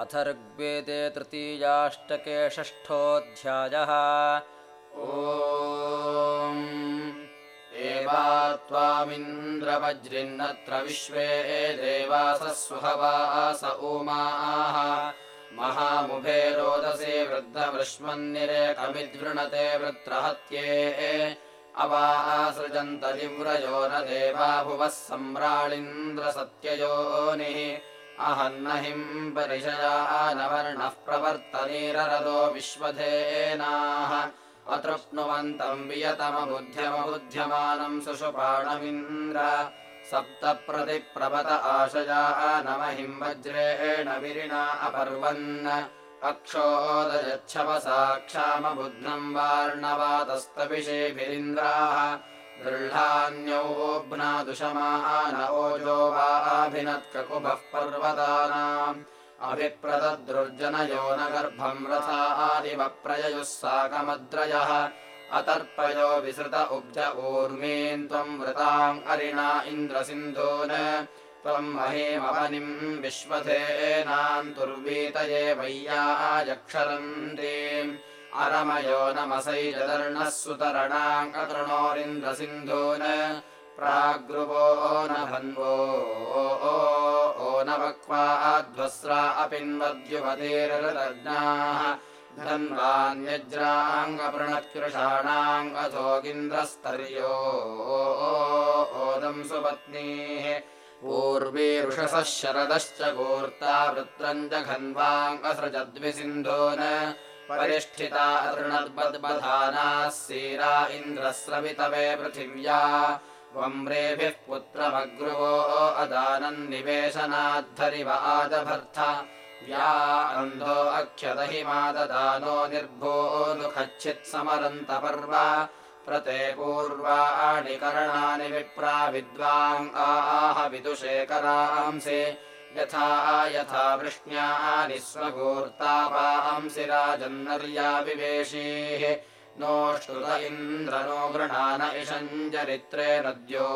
अथर्ग्वेदे तृतीयाष्टके षष्ठोऽध्यायः एवा त्वामिन्द्रवज्रिन्नत्र विश्वे देवासः सुहवास उमाः। महामुभे रोदसे वृद्धवृष्मन्निरेकमिद्वृणते वृत्रहत्ये। अवासृजन्तदिव्रयो न देवा भुवः सम्राळिन्द्रसत्ययोनिः अहन्नहिम् परिशया नवर्णः प्रवर्तनीररदो विश्वधेनाः। अतृप्नुवन्तम् वियतमबुद्ध्यमबुध्यमानम् सुषुपाणमिन्द्र। सप्त प्रतिप्रभत आशया नमहिम् वज्रेण विरिणा अपर्वन्। अक्षोदयच्छवसाक्षामबुध्नम् वार्णवातस्तविषेभिरिन्द्राः गृह्णान्योऽभ्नादुषमान ओजो वाभिनत्ककुभः पर्वतानाम्। अभिप्रदद्रुर्जनयो न गर्भम् रथादिवप्रययुः साकमद्रयः। अतर्पयो विसृत उब्ज ऊर्मीन् त्वम् वृताम् अरिणा इन्द्रसिन्धून्। त्वम् महीमवनिम् विश्वधेनान्तुर्वीतये वय्यायक्षरन्तीम् अरमयो नमसैजदर्णः सुतरणाङ्कतृणोरिन्द्रसिन्धून् प्राग्रुवो न भन्वो ओ न वक्वाध्वस्रा अपिन्वद्युपतिर्रज्ञाः धन्वान्यज्राङ्गपृणत्कृषाणाङ्गथोगिन्द्रस्तर्यो ओदम् सुपत्नीः। पूर्वीरुषसः शरदश्च कूर्ता घन्वाङ्गसृजद्विसिन्धून् परिष्ठिता तृणद्बद्बधानाः सीरा इन्द्रस्रवितवे पृथिव्या। वम्रेभिः पुत्रमग्रुवो अदानन्निवेशनाद्धरिव आदभर्थ। या अन्धो अक्षदहि माददानो निर्भोनुखच्छित्समरन्तपर्व प्रते पूर्वाणि करणानि विप्रा विद्वाङ् आह विदुषेकरांसि यथा यथा वृष्ण्यानि स्वगूर्तापांसि राजन्नर्या विवेशीः। नोष्टुत इन्द्र नो गृणान इषञ्चरित्रे नद्यो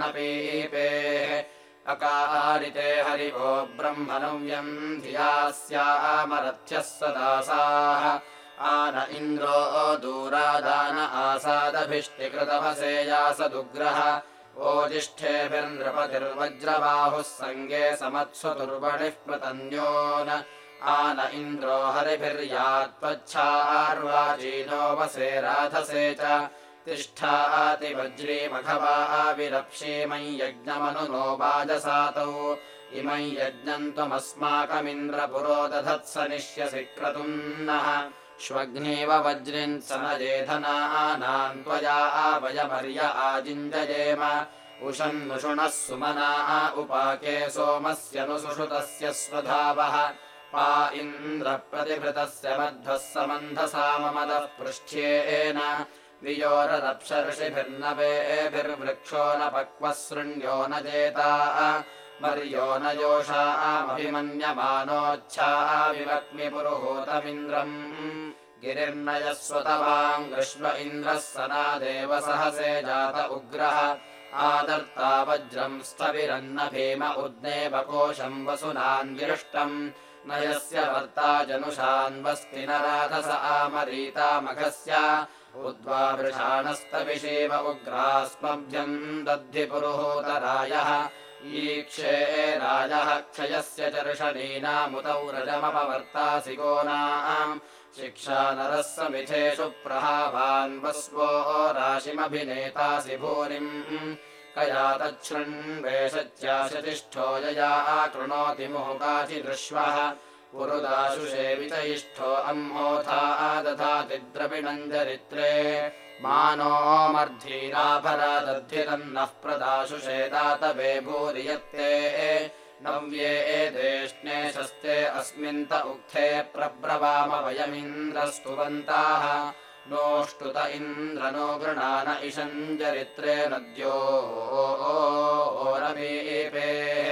न पीपेः। अकारिते हरि वो ब्रह्मणव्यम् धिया स्यामरथ्यः सदासाः। आन इन्द्रो दूरादान आसादभिष्टिकृतभसेयासदुग्रह ओजिष्ठेभिर्नृपतिर्वज्रबाहुः सङ्गे समत्स्वतुर्वणिः प्रतन्यो न आन इन्द्रो हरिभिर्यात्वच्छार्वाचीनो वसे राधसे च। तिष्ठाति वज्रीमघवाविरप्षीमयि यज्ञमनुनो वाजसातौ इमयि यज्ञम् त्वमस्माकमिन्द्रपुरो दधत्स निश्यसि क्रतुम् नः श्वग्नेव वज्रिन् समजेधनानाम् त्वया आवयमर्य आजिञ्जयेम। उषन्नुषुणः सुमनाः उपाके सोमस्य नु सुषुतस्य स्वधावः। पा इन्द्रप्रतिभृतस्य मध्वः समन्धसाममदः पृष्ठ्येन। वियोरदप्सर्षिभिर्नवेभिर्वृक्षो न पक्वः शृण्यो न जेता। मर्यो न योषामभिमन्यमानोच्छाविवक्मि पुरुहूतमिन्द्रम् गिरिर्नयस्वतवाम् ग्रश्व इन्द्रः सनादेव सहसे जात उग्रः। आदर्ता वज्रम् स्थविरन्न भीम उद्नेवकोशम् वसुनान्गिरुष्टम् न यस्य वर्ता जनुषान्वस्ति न राधस आमरीतामघस्य उद्वा वृषाणस्तविषेव उग्रास्मभ्यम् दद्धि पुरुहूतरायः ईक्षे राजः क्षयस्य चर्षणीनामुतौ रजमपवर्तासि गोनाम् शिक्षा नरः समिथेषु प्रहावान् वस्वो राशिमभिनेतासि भूरिम्। कया तच्छृण्वेषत्याशतिष्ठो यया कृणोति मोकाचिदृश्वः पुरुदाशु सेवितयिष्ठो द्रविणम् चरित्रे मानोमर्धीराभरादद्धितन्नः प्रदाशु शेदातवे भूरि यत्ते नव्ये एतेष्णे शस्ते अस्मिन्त उक्थे प्रब्रवाम वयमिन्द्रस्तुवन्ताः नोष्टुत इन्द्र नो गृणान इषञ्चरित्रे नद्यो ओरवीपेः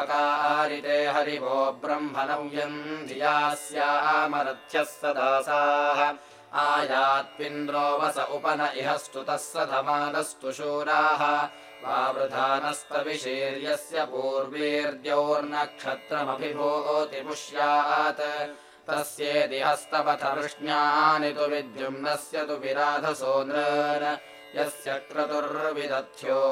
अकारिते हरिवो ब्रह्मणव्यम् धिया स्यामरथ्यः सदासाः आयात्विन्द्रो वस उपन इह स्तुतः स धमानस्तु शूराः। वावृधानस्तविशीर्यस्य पूर्वीर्द्यौर्नक्षत्रमभिभूति पुष्यात्। तस्येदिहस्तपथवृष्ण्यानि तु विद्युम्नस्य तु विराधसो नृन्। यस्य क्रतुर्विदथ्यो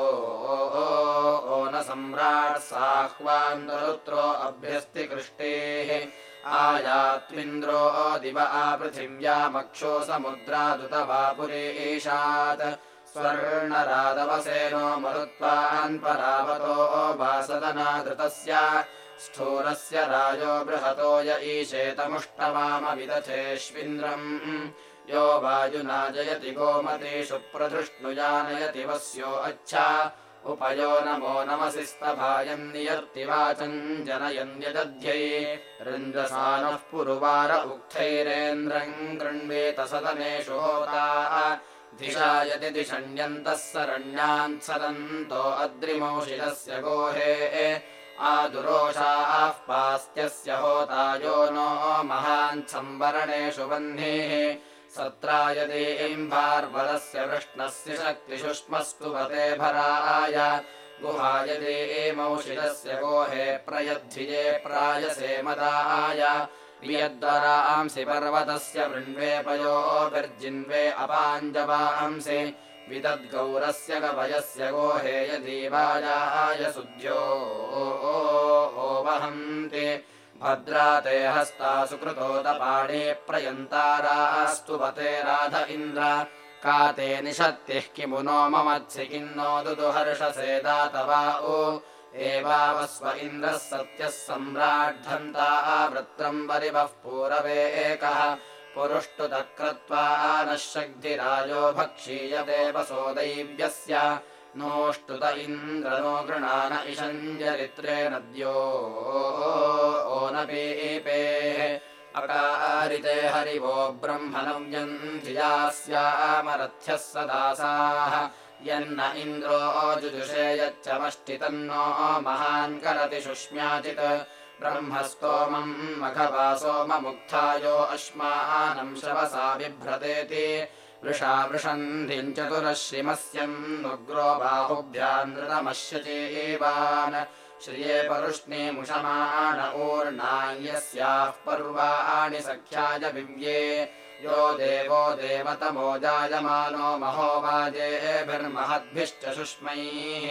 न सम्राट् साह्वान्दरुत्रो अभ्यस्ति कृष्टेः आयात्विन्द्रो दिव आपृथिव्यामक्षो समुद्रादुत वा पुरेशात् स्वर्णरादवसेनो मरुत्वान् परावतो वासदनादृतस्य स्थूरस्य राजो बृहतो य ईशेतमुष्टवामविदथेष्विन्द्रम् यो वायुना जयति प्रधृष्णुजानयति वस्यो अच्छा उपयो नमो नमसि स्तभायम् नियर्ति वाचम् जनयन्यदध्यै रञ्जसानः पुरुवार उक्थैरेन्द्रम् गृह्णेत सदनेषु होता दिशायति दिशण्यन्तः सरण्यान् सदन्तो अद्रिमौषिलस्य गोहे। आदुरोषाः पास्त्यस्य होतायो नो महान् संवरणेषु बह्निः सत्रायदीम्भार्वरस्य वृष्णस्य शक्तिषुष्मस्तु वते भराय। गुहायदीमौषिलस्य गोहे प्रयद्धिये प्रायसे मदाय। वियद्वरांसि पर्वतस्य वृण्वेपयोभिर्जिन्वे अपाञ्जवांसि विदद्गौरस्य कवयस्य गोहे यदीवायाय सुध्यो वहन्ति भद्रा ते हस्ता सुकृतोदपाणे प्रयन्तारास्तु पते राध इन्द्र। का ते निषत्तिः किमु नो ममत्सि किन्नो दुदुहर्षसे दातवा उ एवावस्व इन्द्रः सत्यः सम्राड्ढन्ता वृत्रम् परिवः पूरवे एकः। पुरुष्टुतः कृत्वा नः शग्धिराजो भक्षीयते वसो दैव्यस्य नोष्टुत इन्द्र नो गृणान इषञ्जरित्रे नद्यो ओनपीपेः अकारिते हरिवो ब्रह्मणव्यम् धियास्यामरथ्यः सदासाः। यन्न इन्द्रो जुजुषे यच्चमष्टितन्नो महान् करति शुष्म्याचित् ब्रह्मस्तोमम् मघवासोममुक्थायो अश्मानम् शवसा बिभ्रतेति वृषा वृषन्धिम् चतुरः श्रिमस्यम् नुग्रो बाहुभ्यानृतमश्यतीवान् श्रिये परुष्णीमुषमाण ऊर्णायस्याः पर्वाणि सख्याय विव्ये। यो देवो देवतमो जायमानो महोवाजेभिर्महद्भिश्च शुष्मैः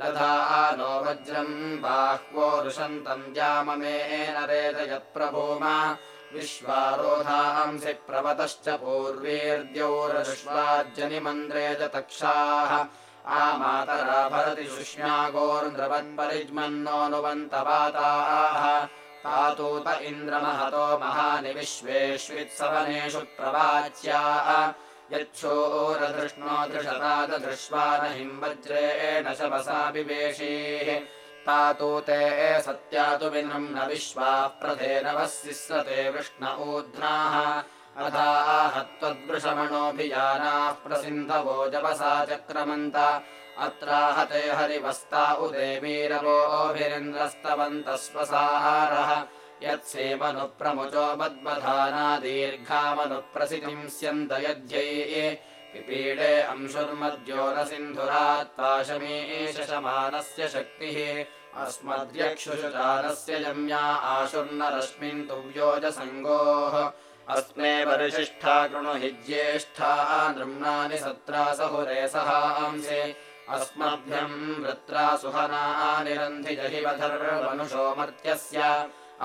दधा नो वज्रम् बाह्वो रुषन्तम् जाममेन रेदयत्प्रभूमा विश्वारोधांसि प्रवतश्च पूर्वीर्द्यौरश्वाज्जनिमन्द्रे च तक्षाः आमातरा भरति शुष्म्यागोर्नृवन्परिज्मन्नोऽनुवन्तपाताः पातूत इन्द्रमहतो महानि विश्वेष्वित्सवनेषु प्रवाच्याः। यच्छोरधृष्णो दृशतादधृष्वा न हिम् वज्रेण शवसा विवेशीः तातु ते सत्यातु विनम् न विश्वा प्रधेनवसिस्रते वृष्ण ऊध्नाः। अधाहत्वद्वृषमणोऽभियानाः प्रसिन्धवो जपसा चक्रमन्त। अत्राहते हरिवस्ता उदेवीरवोऽभिरिन्द्रस्तवन्तः स्वसारः यत्सेमनुप्रमुचो मद्बधाना दीर्घामनुप्रसितिम् स्यन्दयध्यै पिपीडे अंशुर्मद्यो न सिन्धुरात्पाशमीशमानस्य शक्तिः। अस्मद्यक्षुषुचानस्य जम्या आशुर्नरश्मिन् तुव्योजसङ्गोः। अस्मे परिशिष्ठा कृणु हि ज्येष्ठा नृम्णानि सत्रा सहुरे सहांसि अस्मभ्यम् वृत्रा सुहनानि रन्धि जहिवधर्मनुषो मर्त्यस्य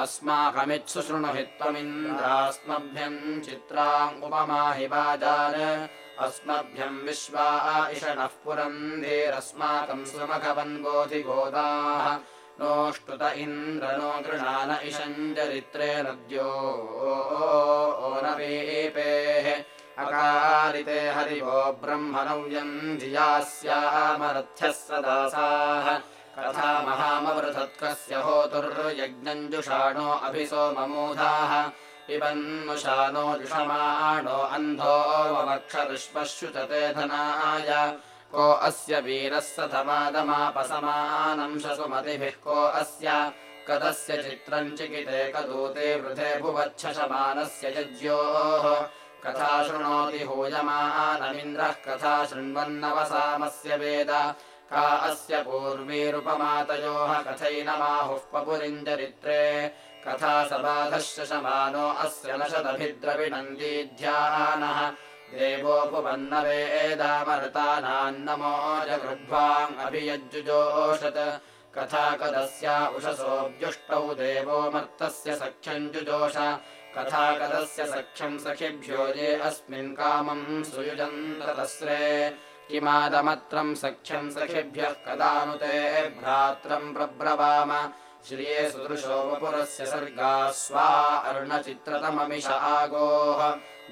अस्माकमित्सु शृणु हि त्वमिन्द्रास्मभ्यम् चित्राङ्गुपमाहि वाजान् अस्मभ्यम् विश्वा इषणः पुरन्धेरस्माकम् सुमघवन् बोधिगोदाः। नोष्टुत इन्द्र नो गृणान इषञ्जरित्रे नद्यो ओनवीपेः अकारिते हरिवो ब्रह्मणव्यम् धियास्यामरथ्यः सदासाः। कथा महामवृथत्कस्य होतुर्यज्ञम् जुषाणो अभिसोममूधाः पिबन्नुशानो जुषमाणो अन्धो वक्षऋष्पश्युचते धनाय। को अस्य वीरः धमादमापसमानम् शसुमतिभिः को अस्य कदस्य चित्रम् चिकिते कदूते वृधे भुवच्छशमानस्य यज्ञोः कथा शृणोति हूयमानमिन्द्रः कथा शृण्वन्नवसामस्य वेद का अस्य पूर्वीरुपमातयोः कथैनमाहुः पपुरिञ्चरित्रे कथा सबाधः शशमानो अस्य न देवोपवन्नवेदामरतानान्नमो जगृह्वामभियज्जुजोषत् कथा कदस्या उषसोऽव्युष्टौ देवो मर्तस्य सख्यम् जुजोष। कथा कदस्य सख्यम् सखिभ्यो ये अस्मिन् कामम् सुयुजन्ततस्रे किमादमत्रम् सख्यम् सखिभ्यः कदा नु ते भ्रात्रम् प्रब्रवाम। श्रिये सुदृशो वपुरस्य सर्गा स्वा अर्णचित्रतममिष आगोः।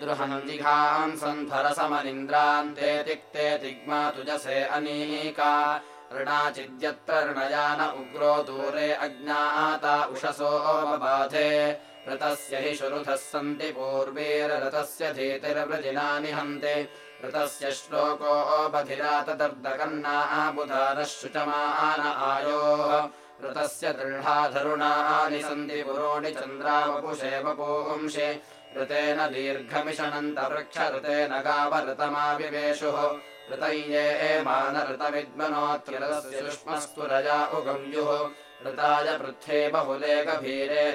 दृहन्दिघाम् सन्धरसमनिन्द्रान्ते तिक्ते तिग्मा तुजसे अनीका। ऋणाचिद्यत्र ऋणयान उग्रो दूरे अज्ञाता उषसो बबाधे ऋतस्य हि शुरुधः सन्ति पूर्वीररतस्य धीतिर्वृजिना निहन्ते। ऋतस्य श्लोको बधिरातदर्दकन्ना बुधानः शुचमान आयोः। ऋतस्य दृढाधरुणानि सन्ति पुरोणि चन्द्रावपुषे वपुंषे। ऋतेन दीर्घमिषणन्तवृक्षऋतेन गावऋतमाविवेशुः ऋतय्ये एमानऋतविद्मनोऽत्रिरस्य सुष्मस्तुरजा उगव्युः ऋताय पृथ्वे बहुले गभीरे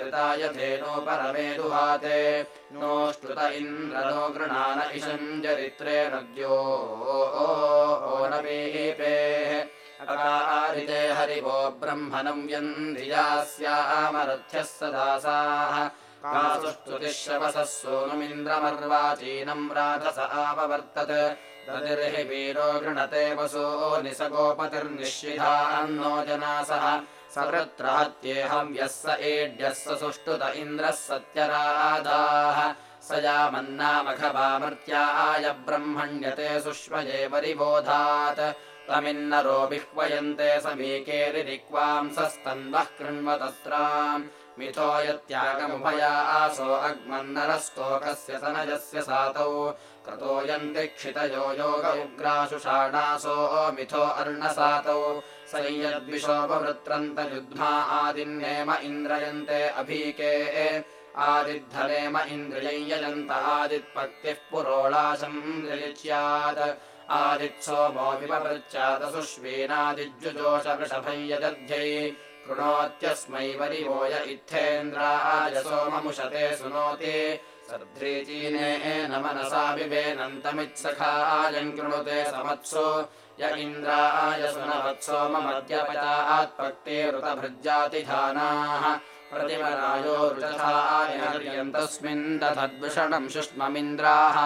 धेनो परमे दुहाते। नोष्टुत इन्द्रनो गृणान इषम् चरित्रे नद्यो अकारिते हरिवो ब्रह्मणम् सदासाः। कासुष्टुतिः शवसः सोनुमिन्द्रमर्वाचीनम् राधस आववर्तत ददिर्हि वीरो गृणते वसो निसगोपतिर्निश्चिधान्नो जनासः सवृत्रहत्येऽहम् यः स एड्यः स सुष्टुत इन्द्रः सत्यराधाः स यामन्नामघवामर्त्याय ब्रह्मण्यते सुष्मये परिबोधात् तमिन्नरो विह्वयन्ते समीकेरिक्वांसस्तन्वः कृण्वतस्राम्। मिथो यत्यागमुभया आसो अग्मन्नरस्तोकस्य सनजस्य सातौ। क्रतोयन्ति क्षितयो योग उग्राशुषाणासो मिथो अर्णसातौ संयद्विशोपवृत्रन्तयुध्मा आदिन्नेम इन्द्रयन्ते अभीके। आदिद्धनेम इन्द्रियञ्यजन्त आदित्पक्तिः पुरोळाशम् निलिच्यात् आदित्सोमो विपवृच्चादसुष्वीनादिज्जुजोष वृषभं यदध्यै। कृणोत्यस्मै वरिवोय इत्थेन्द्राय सोममुशते सुनोति। सर्ध्रीचीने न मनसा विवेनन्तमित्सखायम् कृणुते समत्सु य इन्द्राय सुनवत्सोममद्यपचात्पक्तेरुतभृज्जातिधानाः प्रतिमरायो रुचथाय हर्यन्तस्मिन् दधद्विषणम् शुष्ममिन्द्राः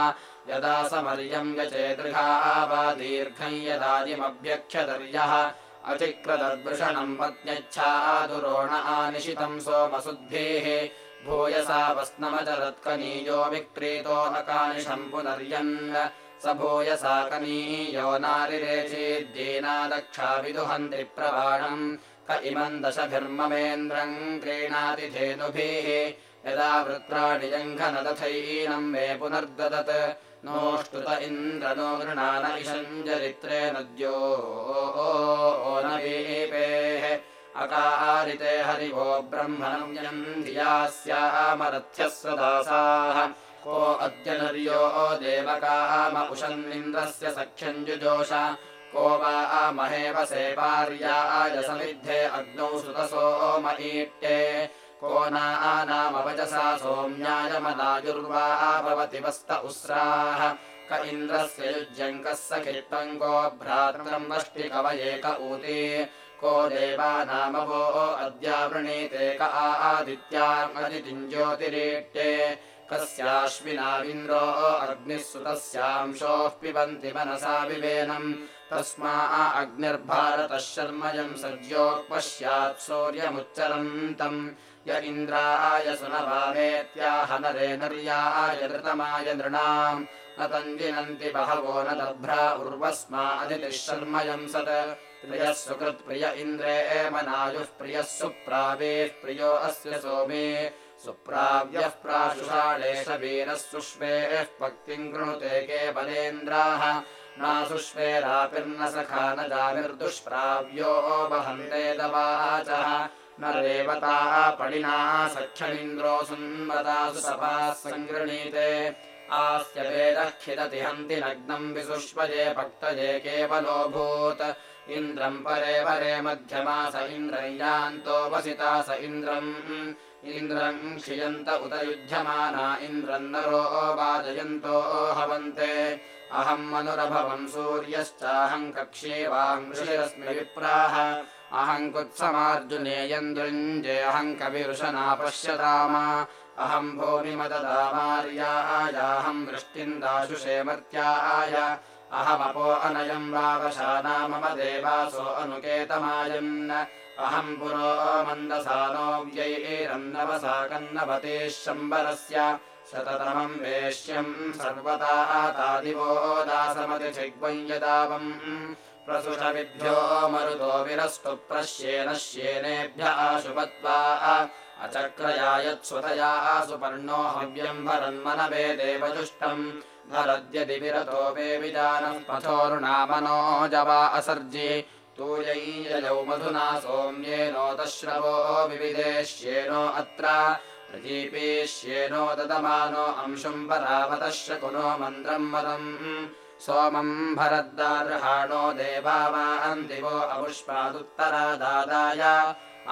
यदा समर्यम् यचेदृघा वा दीर्घम् यदादिमभ्यक्षदर्यः अचिक्रदद्वृषणम् पत्न्यच्छादुरोण आनिशितम् सोमसुद्भिः भूयसा वस्नमचरत्कनीयो विक्रीतो न कानिशम् पुनर्यन् स भूयसा कनीयो नारिरेचीद्दीना दक्षा विदुहन्ति प्रवाणम् क इमम् दशभिर्ममेन्द्रम् क्रीणाति धेनुभिः यदा वृत्राणि जङ्घनदथैनम् मे पुनर्ददत्। नोष्टुत इन्द्र नो गृणान इषम् चरित्रे नद्यो नवीपेः। अकारिते हरिवो ब्रह्मणम् यन्धियास्यामरथ्यः सदासाः को अद्य नर्यो देवकाम उशन्निन्द्रस्य सख्यम् जुजोष को वा महेवसे पार्याय समिद्धे अग्नौ सुतसोम ईट्ये। को नामवचसा सोम्यायमनायुर्वा भवति वस्त उस्राः। क इन्द्रस्य युज्यङ्कः को भ्रातृम् वष्टिकवयेक ऊती। को देवानामवो अद्यावृणीते क आदित्यामदितिम् ज्योतिरीट्ये कस्याश्विनाविन्द्रो अग्निः सुतस्यांशोः पिबन्ति मनसा विवेनम्। तस्मा अग्निर्भारतः शर्मयम् सद्योक्पश्यात् शौर्यमुच्चरन्तम् य इन्द्राय सुनवामेत्याह नरे नर्याय नृतमाय नृणाम्। न तञ्जिनन्ति बहवो न दभ्रा उर्वस्मा अदितिः शर्मयम् सत्। प्रियः सुकृत्प्रिय इन्द्रे एमनायुः प्रियः सुप्रावेः प्रियो अस्य सोमे सुप्राव्यः प्राशुषाळेश वीरः सुष्वेः पक्तिम् कृणुते केवलेन्द्राः। नासुष्वेरापिर्न सखा न जामिर्दुष्प्राव्यो वहन्ते दवाचः। न रेवता पणिना सख्यमिन्द्रो सुन्वतासु सपाः सङ्गृणीते आस्य वेदः खिदति हन्ति नग्नम् विसुष्वजे भक्तजे केवलोऽभूत्। इन्द्रम् परे परे मध्यमा स इन्द्रय्यान्तो वसिता स इन्द्रम्। इन्द्रम् क्षियन्त उत युध्यमाना इन्द्रम् नरो वाजयन्तो हवन्ते। अहम् मनुरभवम् सूर्यश्चाहम् कक्ष्ये वाङ्क्षिरस्मि विप्राः अहम् कुत्समार्जुनेयन्द्रुञ्जे अहम् कविरुशना पश्यताम अहम् भूमिमददामार्यायाहम् वृष्टिम् दाशुषे मर्त्याय अहमपो अनयम् वावशाना मम देवासो अनुकेतमायन् अहम् पुरो मन्दसानो व्यैरन्नवसाकन्नवतेः शम्बरस्य। शततमम् वेश्यम् सर्वता तादिवो दासमतिथिग्वम् यदावम् प्रसुषविभ्यो मरुतो विरस्तु प्रश्येन श्येनेभ्य आशुपत्वा अचक्रयायत्स्वतया सुपर्णो हव्यम् भरन्मनवे देवजुष्टम् भरद्यदि विरतो वे विजानः पथोरुणामनो जवा असर्जि तूयैययौ मधुना सोम्येनोतश्रवो विविदेश्येनो अत्र प्रदीपेश्येनो ददमानो अंशुम् परावतः शकुनो मन्द्रम् मदम् सोमम् भरद्दार्हाणो देवा वा अपुष्पादुत्तरादादाय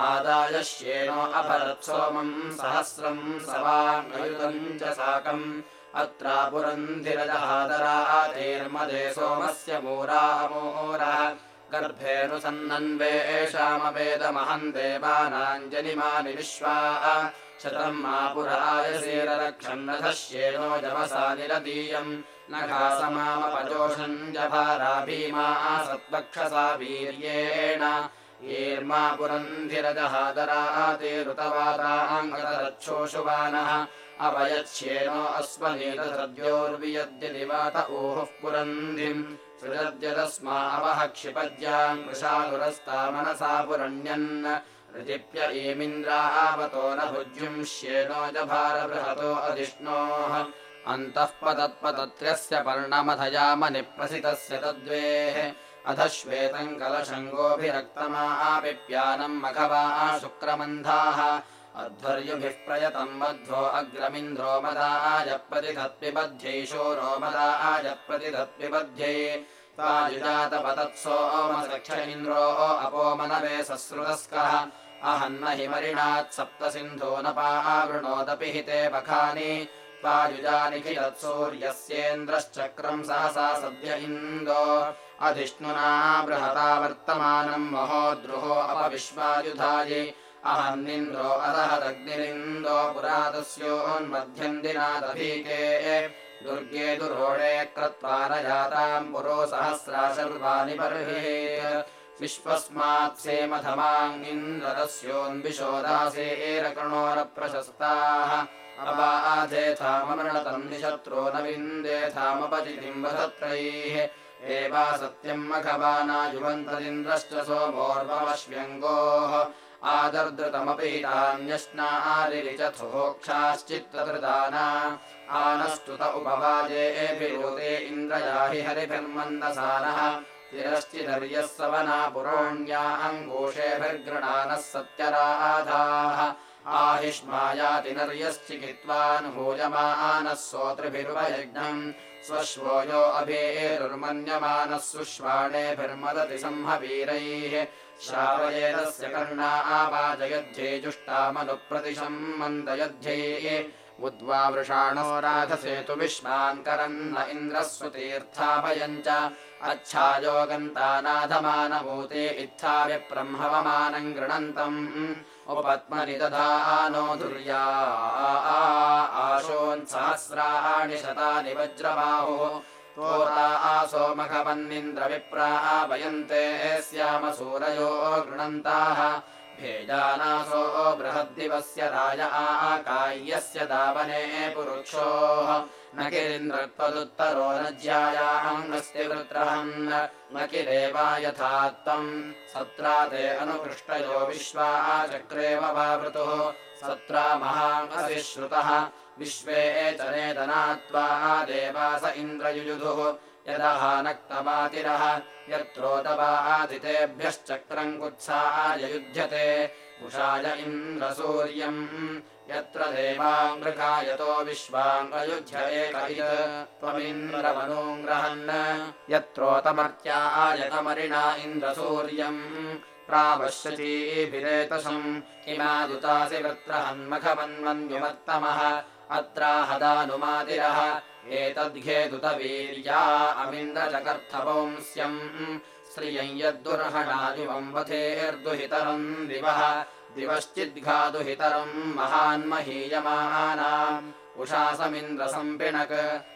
आदाय श्येनो अभरत् सोमम् सहस्रम् सवाङ्गयुतम् च साकम् अत्रापुरन्धिरजहादरातेर्मदे सोमस्य मूरामोरः गर्भेऽनुसन्नन्वेषामवेदमहम् देवानाञ्जलिमानि विश्वा शतम् मा पुरायसेररक्षन्नधश्येनो जवसा निरदीयम् नखासमामपजोषम् जभारा भीमा सत्पक्षसा वीर्येण। येर्मा पुरन्धिरजहादरातेरुतवाताङ्गतरच्छोषुवानः अवयच्छ्येनो अस्मनेतसद्योर्वियद्यदि वात ऊहुः पुरन्धिम्। सृजद्यदस्मावः क्षिपद्याम् वृषालुरस्ता मनसा पुरण्यन् ऋजिप्य ईमिन्द्रावतो न भुज्युंश्येनो जभारबृहतो अधिष्णोः। अन्तः पतत्पतत्र्यस्य पर्णमथयामनिप्रसितस्य तद्वेः। अधः श्वेतम् कलशम् गोभिरक्तमापिप्यानम् मघवा शुक्रमन्धाः। अध्वर्युभिः प्रयतम् मध्वो अग्रमिन्द्रो मदाय प्रतिधत्पिबध्यै शोरो मदाय प्रतिधत्पिबध्यै तायुजातपतत्सोमसख्य इन्द्रो अपो मनवे सस्रुतस्कः अहन्महि मरिणात् सप्तसिन्धो न पावृणोदपि हिते पखानि। वायुजानिखिलत्सूर्यस्येन्द्रश्चक्रम् सहसा सद्य इन्दो। अधिष्णुना बृहता वर्तमानम् महोद्रुहो अपविश्वायुधायि। अहन्निन्द्रो अदहदग्निरिन्दो पुरातस्योन्मध्यम् दिनादभीके दुर्गे दुरोणे क्रत्वा न जाताम् सहस्रा सर्वाणि बर्हिः। विश्वस्मात्सेमथमाङ्गिन्द्रदस्योन्विशो दासेरकणोरप्रशस्ताः अबाधेथाममृणतम् निशत्रो न विन्देथामपतिथिम् वधत्रैः एवा सत्यम् मघवानायुवन्तदिन्द्रश्च सोमोर्वमश्व्यङ्गोः आदर्द्रतमपि हितान्यश्नारिरिचथोक्षाश्चित्तधृताना आनस्तुत उपवाजेभिरोते इन्द्रयाहि हरिभिर्मन्दसानः। तिरश्चिदर्यः सवना पुरोण्याङ्गोषेभिर्गृणानः सत्यराधाः। आहिष्मायाति नर्यश्चिकित्वानुभूयमानः सोत्रिभिरुपयज्ञम् स्वश्वो यो अभेरुर्मन्यमानः सुष्वाणेभिर्मदति संहवीरैः श्रावयेदस्य कर्णा आवाजयध्ये जुष्टामनुप्रतिशम् मन्दयध्ये उद्वा वृषाणो राधसेतु विश्वान् करन्न इन्द्रः सुतीर्थाभयम् च। अच्छायो गन्तानाधमानभूते इत्था विब्रह्मवमानम् गृणन्तम्। उपपत्मनि दधानो धुर्या आशोन्सहस्राणि शतानि वज्रबाहुः तोता आसोमघवन्निन्द्रविप्रा वयन्ते स्यामसूरयो गृणन्ताः। भेजानासो बृहद्दिवस्य राज आकाय्यस्य दावने पुरुक्षोः। न किरिन्द्रत्वदुत्तरो न ज्यायाङ्गस्य वृत्रहन् न किरेवा यथा त्वम् सत्रा ते अनुपृष्टयो विश्वा चक्रेव वावृतुः। सत्रा महाङ्गसि श्रुतः विश्वे चनेदनात्वा देवास इन्द्रयुयुधुः। यदः नक्तमातिरः यत्रोतवादितेभ्यश्चक्रम् कुत्साय उषाय इन्द्रसूर्यम् यत्र देवाङ्गृकायतो विश्वाङ्गयुध्य एक त्वमिन्द्रमनूङ्ग्रहन् यत्रोतमर्त्यायकमरिणा इन्द्रसूर्यम्। प्रावश्यतीभिरेतसम् इमादुतासि वृत्रहन्मखमन्वन्युमत्तमः अत्राहदानुमातिरः एतद्घेदुतवीर्या अमिन्द्रचकर्थपौंस्यम् श्रियं यद्दुर्हणादिवम् वथेर्दुहितरम् दिवः। दिवश्चिद्घादुहितरम् महान्महीयमानाम्। उषासमिन्द्रसम्पिणक्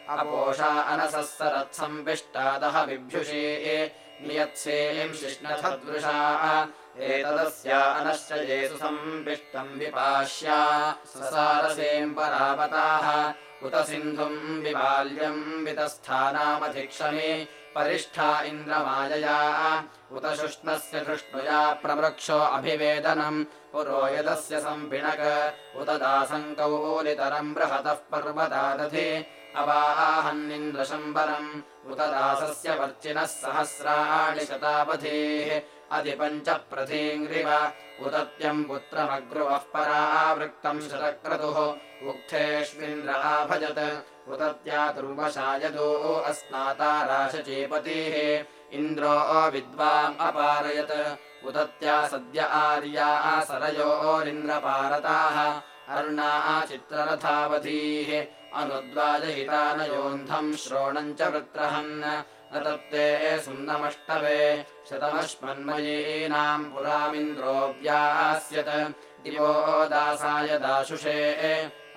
अपोषा अनसस्सरत्सम्पिष्टादः बिभ्युषे नियत्सेम् शिष्णथद्वृषा एतदस्या अनश्च येषु सम्पिष्टम् विपाश्या ससारसेम् परावताः। उत सिन्धुम् विबाल्यम् वितस्थानामधिक्षमे परिष्ठा इन्द्रमायया। उत शुष्णस्य धृष्णुया प्रवृक्षो अभिवेदनम् पुरो यदस्य सम्पिणक उत दासङ्कौलितरम् बृहतः पर्वतादधि। अवाहन्निन्द्रशम्बरम्। उत दासस्य वर्चिनः सहस्राणि शतावधेः अधिपञ्च प्रथीङ्ग्रिव उदत्यम् पुत्रमग्रुवः परावृक्तम् शतक्रतुः उक्थेष्विन्द्र आभजत् उदत्या दुर्वशायदो अस्नाताराशचेपतेः इन्द्रो विद्वाम् अपारयत्। उदत्या सद्य आर्या सरयोरिन्द्रपारताः अर्णा चित्ररथावधीः। अनुद्वाजहितानयोन्धम् श्रोणम् च वृत्रहन् न तत्ते सुन्दमष्टवे शतमश्मन्मयीनाम् पुरामिन्द्रोऽव्यास्यत्। दिवो दासाय दाशुषे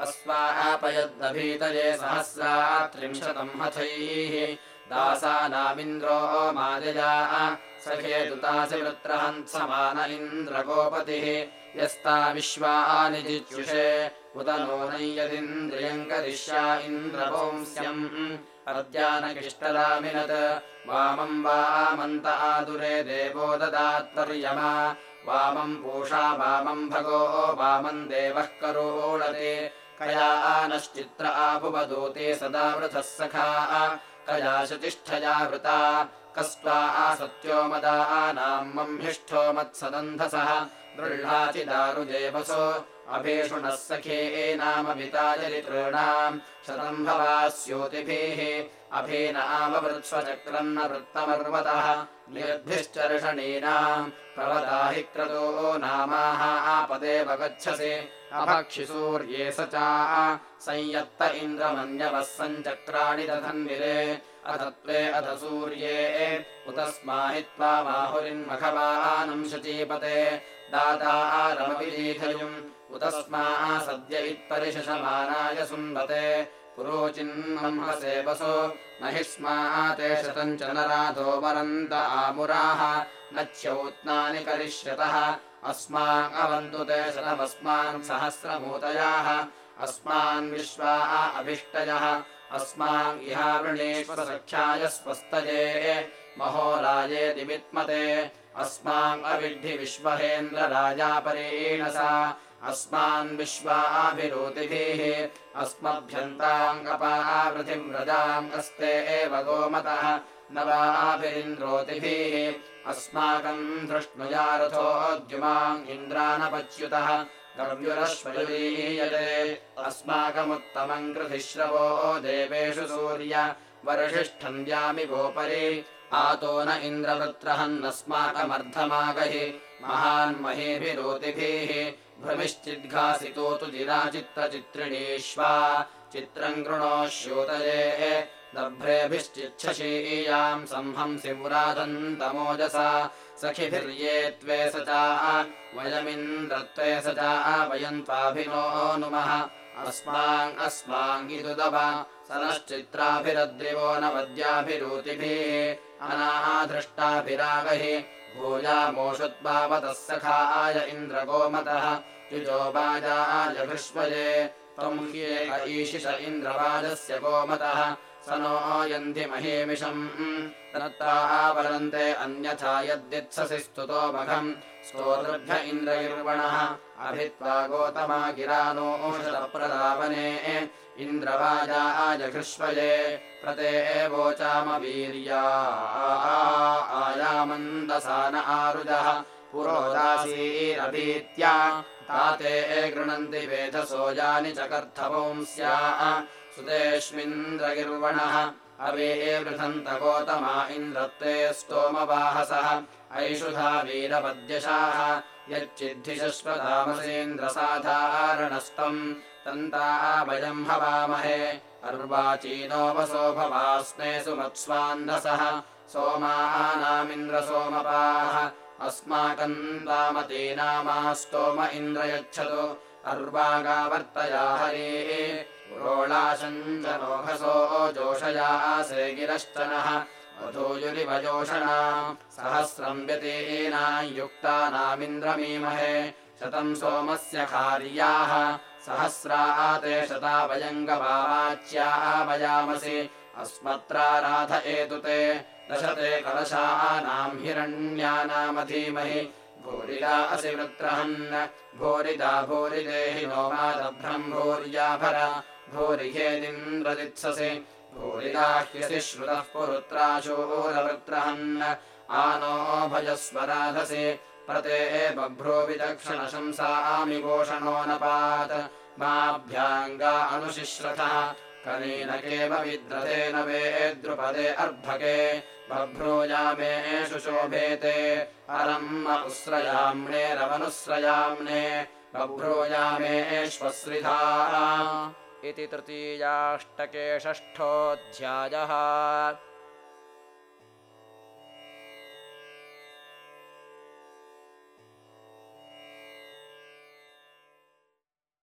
अस्वापयद्दभीतये सहस्रा त्रिंशतम् हथैः। दासानामिन्द्रो मादया सखेतुतासि वृत्रहन् समान इन्द्रगोपतिः। यस्ता विश्वानि जिज्युषे उत नूनयदिन्द्रियम् करिष्या इन्द्रवंस्यम् अद्यानकिष्टदामिनत् वामम् वामन्त आदुरे देवो ददात्पर्यमा वामम् पूषा वामम् भगो वामम् देवः करोळते कया नश्चित्र आपुवदूते सदा वृथः सखा। कया शतिष्ठया वृता। कस्त्वा आसत्यो मदानाम् मम्हिष्ठो मत्सदन्धसः गृह्णाति दारुदेवसो अभीषुणः शतम् भवास्योतिभिः। अभीनामवृत्स्वचक्रन्न वृत्तमर्वतः। निर्भिश्चर्षणीनाम् प्रवता हि क्रतो नामाः। आपदेव गच्छसि अभक्षिसूर्ये स चा। संयत्त इन्द्रमन्यवः सञ्चक्राणि दधन्विरे अधत्वे अध सूर्ये। उतस्माहि त्वामाहुरिन्मखवानम् शचीपते दातारमविलीखयुम् उतस्मा सद्य इत्परिशशमानाय सुन्वते पुरोचिन्मंहसे वसो न हि स्मा ते वरन्त आमुराः। न च्यौत्नानि करिष्यतः अस्माकवन्तु ते शतमस्मान् सहस्रमूतयाः अस्मान् विश्वा अभिष्टयः। अस्मान् इहावृणेष्वसख्याय स्वस्तये। महोराये दिवित्मते अस्मान् अविद्धि विश्वहेन्द्रराजापरेणसा अस्मान् विश्वाभिरोतिभिः। अस्मभ्यन्ताङ्गपावृथिव्रजाम् अस्ते एव गोमतः। नवाभिरिन्द्रोतिभिः अस्माकम् धृष्णुया रथोद्युमाम् इन्द्रानपच्युतः। गव्युरश्वयुलीयते अस्माकमुत्तमम् कृधिश्रवो देवेषु सूर्य। वर्षिष्ठम् द्यामि गोपरि आतो न इन्द्रवृत्रहन्नस्माकमर्धमागहि महान्महेभिरोतिभिः भ्रमिश्चिद्घासितो तु जिराचित्तचित्रिणीष्वा चित्रम् कृणोष्योतये दभ्रेभिश्चिच्छशीयाम् संहंसि मुरादन्तमोजसा सखिभिर्ये त्वे स चा वयमिन्द्रत्वे स चा वयम् त्वाभिनो नुमः अस्माङ् अस्माङ्गिदुदव स नश्चित्राभिरद्रिवो न वद्याभिरूतिभिः अनाधृष्टाभिरागहि भूयामोषुद्भावतः सखाय इन्द्रगोमतः युजोबाजाय भृष्वजे त्वम् ह्येक ईशिष इन्द्रवाजस्य गोमतः स नो यन्ति महीमिषम्। तत्रावरन्ते अन्यथा यद्दित्ससि स्तुतो मघम्। स्तोतृभ्य इन्द्रगिर्वणः। अभित्वा गोतमा गिरानोषदप्रदावने इन्द्रवाजाजघृष्वये प्रते वोचामवीर्या आयामन्दसान आरुजः। पुरोदासीरभीत्या। ताते गृणन्ति वेधसो यानि च कर्थपुंस्या सुतेष्मिन्द्रगिर्वणः अवे गोतमा इन्द्रत्ते स्तोमवाहसः। ऐषुधा वीरपद्यशाः। यच्चिद्धिशश्वतामसेन्द्रसाधारणस्तम् तन्ता वयम् हवामहे। अर्वाचीनो वसो भवास्मे सुमत्स्वान्दसः। सोमानामिन्द्रसोमपाः अस्माकम् दामतीनामा स्तोम इन्द्र यच्छतु। अर्वागावर्तया हरेः पुरोळाशञ्जनोभसो जोषयासे वधूयुरिवजोषणा सहस्रम् व्यतीनायुक्तानामिन्द्रमीमहे शतम् सोमस्य कार्याः सहस्राते शता वयङ्गवाच्यावयामसि अस्मत्राराध एतु ते दशते कलशानाम् हिरण्यानामधीमहि भूरिदा असि वृत्रहन् भूरिदा भूरिदेहि नो मादभ्रम् भूर्याभर भूरिहेदिन्द्रदित्ससि भूरिदाह्यसि श्रुतः पुरुत्राशूरवृत्रहन् आनो भजस्वराधसि प्रते बभ्रूविदक्षिणशंसामि घोषणो न पात्। माभ्याङ्गा अनुशिश्रतः कनीनकेव विद्रतेन वेद्रुपदे अर्भके। बभ्रूयामेषु शोभेते। अरम् अपुस्रयाम्ने रमनुस्रयाम्ने बभ्रूयामेष्वश्रिधा इति तृतीयाष्टके षष्ठोऽध्यायः